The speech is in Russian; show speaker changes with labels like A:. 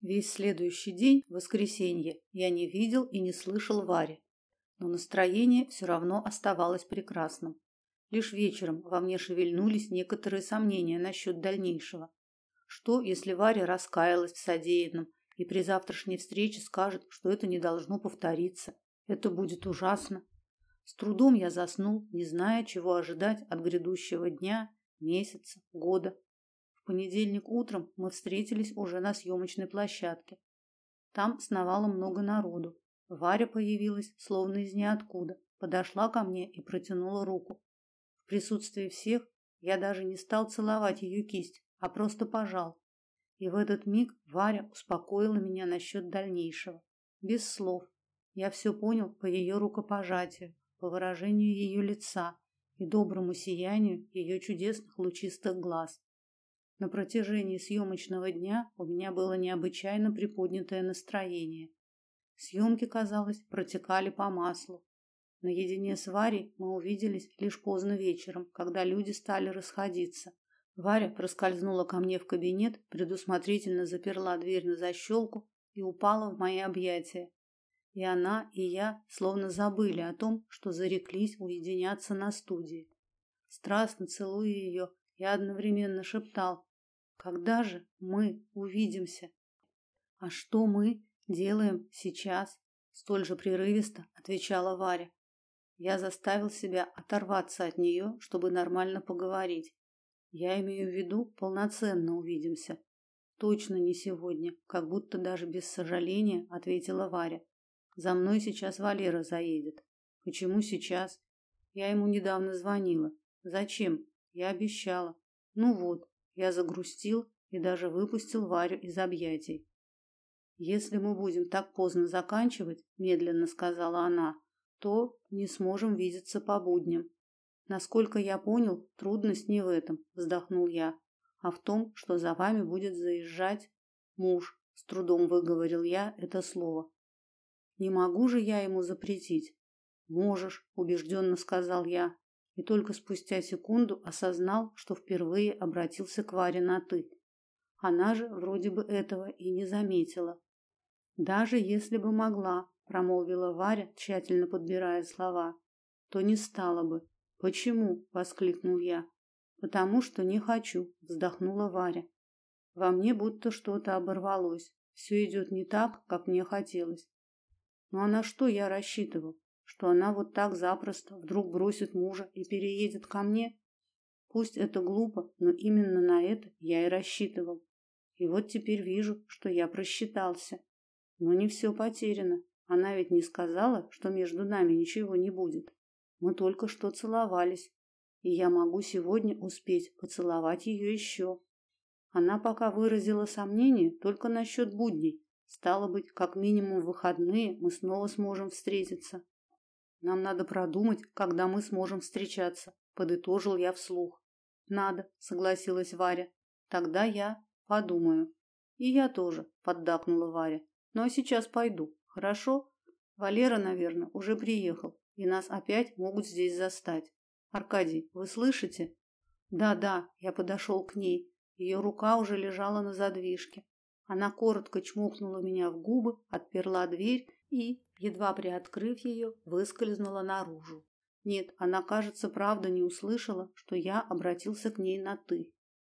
A: Весь следующий день, воскресенье, я не видел и не слышал Вари, но настроение все равно оставалось прекрасным. Лишь вечером во мне шевельнулись некоторые сомнения насчет дальнейшего. Что, если Варя раскаялась в содеянном и при завтрашней встрече скажет, что это не должно повториться? Это будет ужасно. С трудом я заснул, не зная, чего ожидать от грядущего дня, месяца, года понедельник утром мы встретились уже на съемочной площадке. Там сновало много народу. Варя появилась словно из ниоткуда, подошла ко мне и протянула руку. В присутствии всех я даже не стал целовать ее кисть, а просто пожал. И в этот миг Варя успокоила меня насчет дальнейшего, без слов. Я все понял по ее рукопожатию, по выражению ее лица и доброму сиянию ее чудесных лучистых глаз. На протяжении съемочного дня у меня было необычайно приподнятое настроение. Съемки, казалось, протекали по маслу. Наедине с Варей мы увиделись лишь поздно вечером, когда люди стали расходиться. Варя проскользнула ко мне в кабинет, предусмотрительно заперла дверь на защелку и упала в мои объятия. И она, и я словно забыли о том, что зареклись уединяться на студии. Страстно целуя ее, я одновременно шептал когда же мы увидимся? А что мы делаем сейчас? Столь же прерывисто отвечала Варя. Я заставил себя оторваться от нее, чтобы нормально поговорить. Я имею в виду, полноценно увидимся. Точно не сегодня, как будто даже без сожаления ответила Варя. За мной сейчас Валера заедет. Почему сейчас? Я ему недавно звонила. Зачем? Я обещала. Ну вот, я загрустил и даже выпустил Варю из объятий. Если мы будем так поздно заканчивать, медленно сказала она, то не сможем видеться по будням. Насколько я понял, трудность не в этом, вздохнул я, а в том, что за вами будет заезжать муж. С трудом выговорил я это слово. Не могу же я ему запретить. Можешь, убежденно сказал я и только спустя секунду осознал, что впервые обратился к Варе на ты. Она же вроде бы этого и не заметила. Даже если бы могла, промолвила Варя, тщательно подбирая слова, то не стала бы. Почему? воскликнул я. Потому что не хочу, вздохнула Варя. Во мне будто что-то оборвалось. Все идет не так, как мне хотелось. Ну а на что я рассчитывал? Что она вот так запросто вдруг бросит мужа и переедет ко мне? Пусть это глупо, но именно на это я и рассчитывал. И вот теперь вижу, что я просчитался. Но не все потеряно. Она ведь не сказала, что между нами ничего не будет. Мы только что целовались, и я могу сегодня успеть поцеловать ее еще. Она пока выразила сомнение только насчет будней. Стало быть, как минимум в выходные мы снова сможем встретиться. Нам надо продумать, когда мы сможем встречаться, подытожил я вслух. Надо, согласилась Варя. Тогда я подумаю. И я тоже, поддакнула Варя. Ну а сейчас пойду. Хорошо? Валера, наверное, уже приехал, и нас опять могут здесь застать. Аркадий, вы слышите? Да-да, я подошел к ней. Ее рука уже лежала на задвижке. Она коротко чмокнула меня в губы, отперла дверь и, едва приоткрыв ее, выскользнула наружу. Нет, она, кажется, правда не услышала, что я обратился к ней на ты.